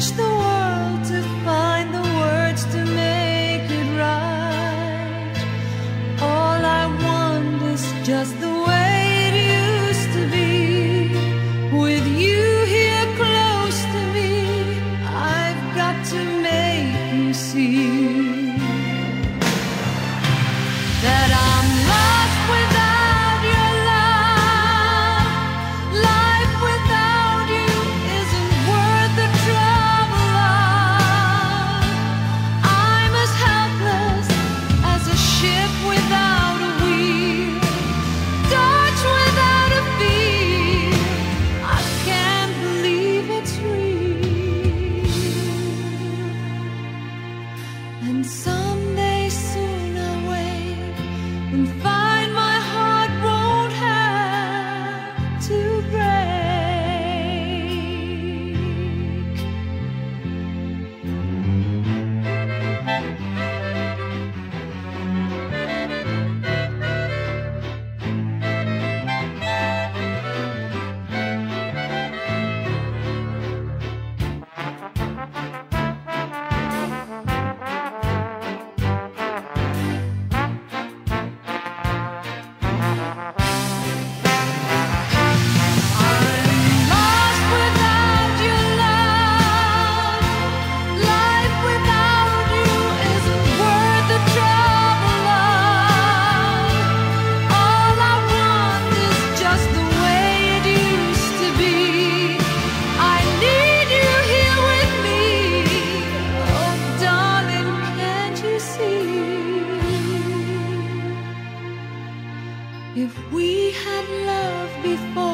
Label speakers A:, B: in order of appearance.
A: Search the world to find the words to make it right. All I want is just the way it used to be. With you here close to me, I've got to make you see someday soon I'll wake and find If we had loved before.